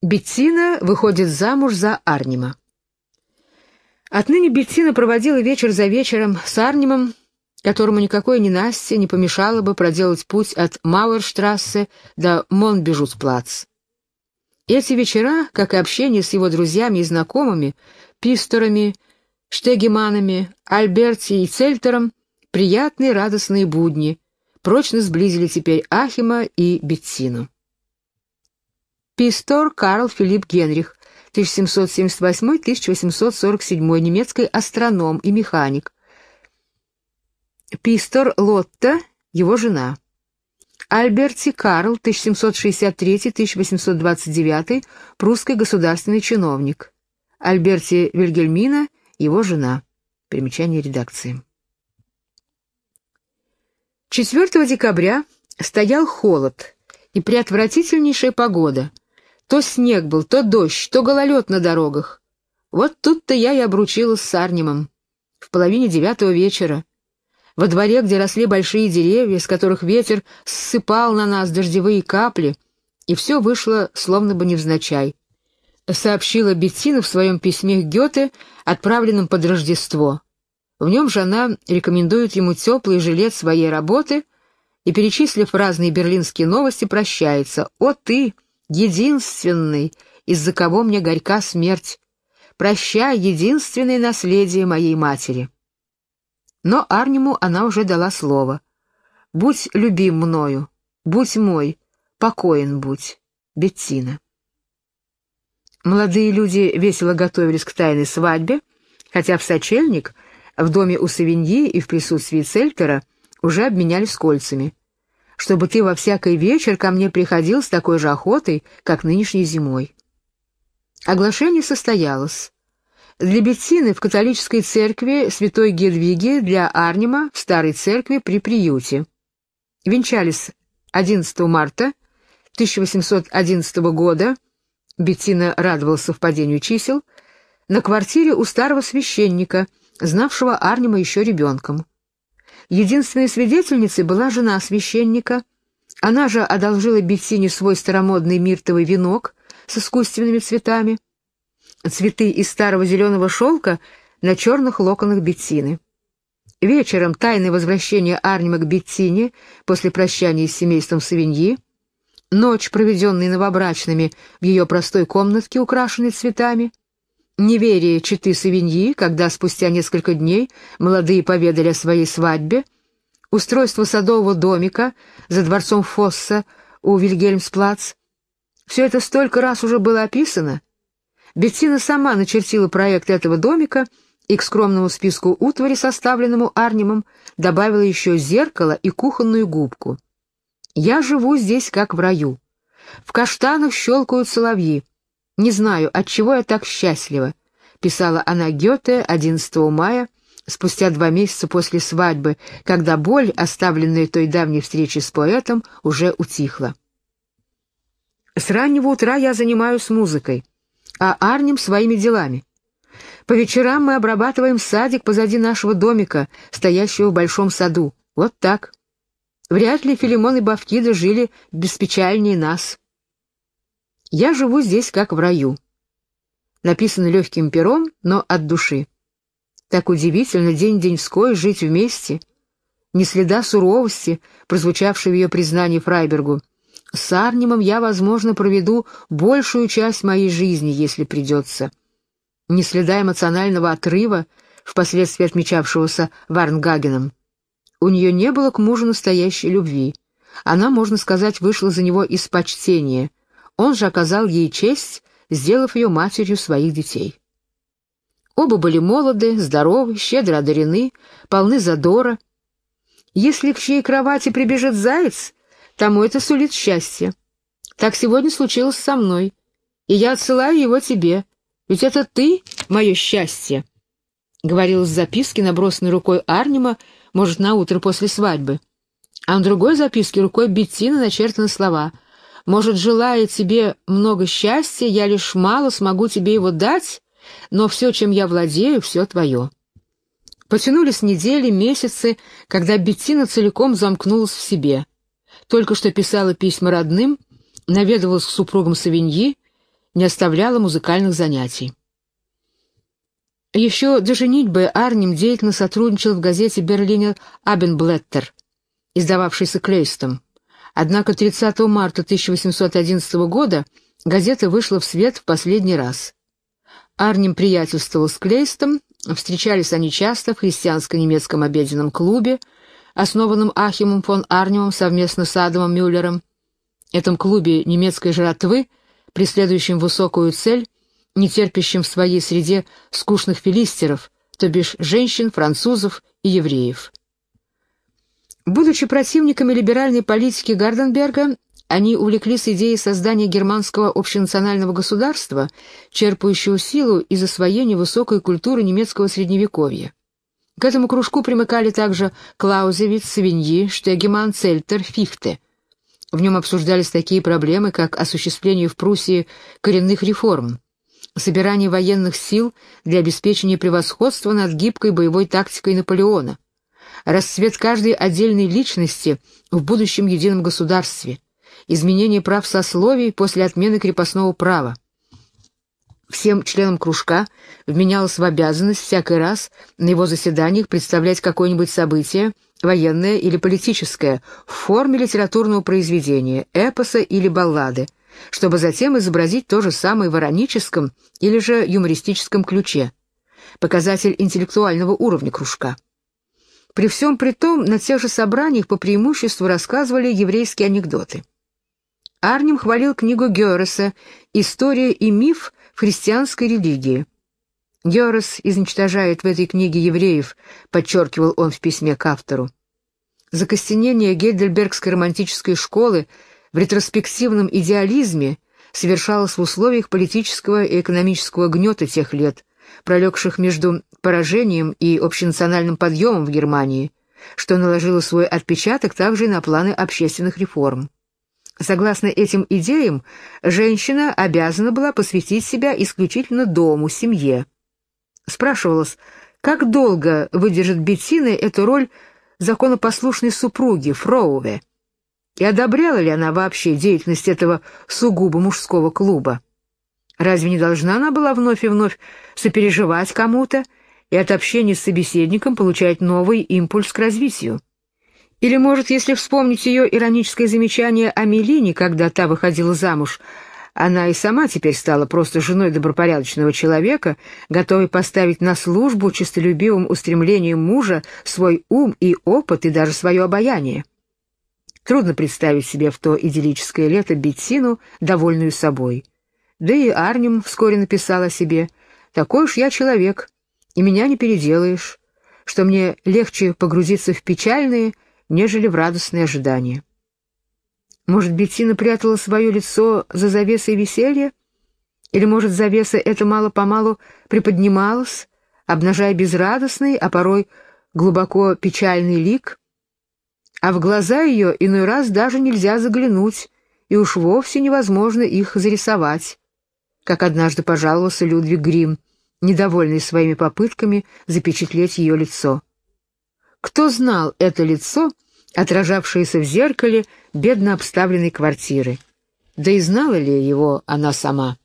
Беттина выходит замуж за Арнима. Отныне Беттина проводила вечер за вечером с Арнимом, которому никакое ненастье не помешало бы проделать путь от Мауэрштрассе до Монбежусплац. Эти вечера, как и общение с его друзьями и знакомыми, Писторами, Штегеманами, Альберти и Цельтером, приятные радостные будни, прочно сблизили теперь Ахима и Беттину. Пистор Карл Филипп Генрих, 1778-1847, немецкий астроном и механик. Пистор Лотта, его жена. Альберти Карл, 1763-1829, прусский государственный чиновник. Альберти Вильгельмина, его жена. Примечание редакции. 4 декабря стоял холод и преотвратительнейшая погода — то снег был, то дождь, то гололед на дорогах. Вот тут-то я и обручилась с Арнимом. В половине девятого вечера. Во дворе, где росли большие деревья, с которых ветер ссыпал на нас дождевые капли, и все вышло словно бы невзначай. Сообщила Беттина в своем письме Гёте, отправленном под Рождество. В нем же она рекомендует ему теплый жилет своей работы и, перечислив разные берлинские новости, прощается. «О ты!» Единственный, из-за кого мне горька смерть. Прощай, единственное наследие моей матери. Но Арниму она уже дала слово. Будь любим мною, будь мой, покоен будь, Беттина. Молодые люди весело готовились к тайной свадьбе, хотя в сочельник, в доме у Савиньи и в присутствии Цельтера уже обменялись кольцами чтобы ты во всякий вечер ко мне приходил с такой же охотой, как нынешней зимой. Оглашение состоялось. Для Беттины в католической церкви святой Гедвиги, для Арнима в старой церкви при приюте. Венчались 11 марта 1811 года, Беттина радовалась совпадению чисел, на квартире у старого священника, знавшего Арнима еще ребенком. Единственной свидетельницей была жена священника. Она же одолжила Беттине свой старомодный миртовый венок с искусственными цветами. Цветы из старого зеленого шелка на черных локонах Беттины. Вечером тайное возвращение Арнима к Беттине после прощания с семейством Савиньи, ночь, проведенная новобрачными в ее простой комнатке, украшенной цветами — неверие читы Савиньи, когда спустя несколько дней молодые поведали о своей свадьбе, устройство садового домика за дворцом Фосса у Вильгельмсплац. Все это столько раз уже было описано. Беттина сама начертила проект этого домика и к скромному списку утвари, составленному Арнимом, добавила еще зеркало и кухонную губку. «Я живу здесь, как в раю. В каштанах щелкают соловьи. «Не знаю, от чего я так счастлива», — писала она Гёте 11 мая, спустя два месяца после свадьбы, когда боль, оставленная той давней встречей с поэтом, уже утихла. «С раннего утра я занимаюсь музыкой, а Арнем своими делами. По вечерам мы обрабатываем садик позади нашего домика, стоящего в большом саду. Вот так. Вряд ли Филимон и Бавкида жили беспечальнее нас». Я живу здесь как в раю. Написано легким пером, но от души. Так удивительно день-деньской жить вместе. Ни следа суровости, прозвучавшей в ее признании Фрайбергу. С Арнимом я, возможно, проведу большую часть моей жизни, если придется. Ни следа эмоционального отрыва, впоследствии отмечавшегося Варнгагеном. У нее не было к мужу настоящей любви. Она, можно сказать, вышла за него из почтения — он же оказал ей честь, сделав ее матерью своих детей. Оба были молоды, здоровы, щедро одарены, полны задора. Если к чьей кровати прибежит заяц, тому это сулит счастье. Так сегодня случилось со мной, и я отсылаю его тебе, ведь это ты — мое счастье, — говорилось в записке, набросанной рукой Арнима, может, на утро после свадьбы. А на другой записке рукой Беттина начертаны слова — может, желая тебе много счастья, я лишь мало смогу тебе его дать, но все, чем я владею, все твое». Потянулись недели, месяцы, когда Беттина целиком замкнулась в себе. Только что писала письма родным, наведывалась к супругам Савиньи, не оставляла музыкальных занятий. Еще до женитьбы Арнем деятельно сотрудничал в газете «Берлинер Абенблеттер», издававшейся Клейстом. Однако 30 марта 1811 года газета вышла в свет в последний раз. Арнем приятельствовал с Клейстом, встречались они часто в христианско-немецком обеденном клубе, основанном Ахимом фон Арнемом совместно с Адамом Мюллером. Этом клубе немецкой жратвы, преследующем высокую цель, не терпящим в своей среде скучных филистеров, то бишь женщин, французов и евреев. Будучи противниками либеральной политики Гарденберга, они увлеклись идеей создания германского общенационального государства, черпающего силу из освоения высокой культуры немецкого средневековья. К этому кружку примыкали также Клаузевиц, Савиньи, Штегеман, Цельтер, Фихте. В нем обсуждались такие проблемы, как осуществление в Пруссии коренных реформ, собирание военных сил для обеспечения превосходства над гибкой боевой тактикой Наполеона, расцвет каждой отдельной личности в будущем едином государстве, изменение прав сословий после отмены крепостного права. Всем членам кружка вменялось в обязанность всякий раз на его заседаниях представлять какое-нибудь событие, военное или политическое, в форме литературного произведения, эпоса или баллады, чтобы затем изобразить то же самое в ироническом или же юмористическом ключе. Показатель интеллектуального уровня кружка. При всем при том, на тех же собраниях по преимуществу рассказывали еврейские анекдоты. Арнем хвалил книгу Гереса «История и миф в христианской религии». Герес изничтожает в этой книге евреев, подчеркивал он в письме к автору. Закостенение гейдельбергской романтической школы в ретроспективном идеализме совершалось в условиях политического и экономического гнета тех лет, пролегших между поражением и общенациональным подъемом в Германии, что наложило свой отпечаток также на планы общественных реформ. Согласно этим идеям, женщина обязана была посвятить себя исключительно дому, семье. Спрашивалось, как долго выдержит Беттина эту роль законопослушной супруги, Фроуве, и одобряла ли она вообще деятельность этого сугубо мужского клуба. Разве не должна она была вновь и вновь сопереживать кому-то и от общения с собеседником получать новый импульс к развитию? Или, может, если вспомнить ее ироническое замечание о Мелине, когда та выходила замуж, она и сама теперь стала просто женой добропорядочного человека, готовой поставить на службу честолюбивым устремлением мужа свой ум и опыт и даже свое обаяние. Трудно представить себе в то идиллическое лето Беттину, довольную собой. Да и Арнем вскоре написал о себе «Такой уж я человек, и меня не переделаешь, что мне легче погрузиться в печальные, нежели в радостные ожидания. Может, Беттина прятала свое лицо за завесой веселья? Или, может, завеса эта мало-помалу приподнималась, обнажая безрадостный, а порой глубоко печальный лик? А в глаза ее иной раз даже нельзя заглянуть, и уж вовсе невозможно их зарисовать, как однажды пожаловался Людвиг Грим, недовольный своими попытками запечатлеть ее лицо. Кто знал это лицо, отражавшееся в зеркале бедно обставленной квартиры? Да и знала ли его она сама?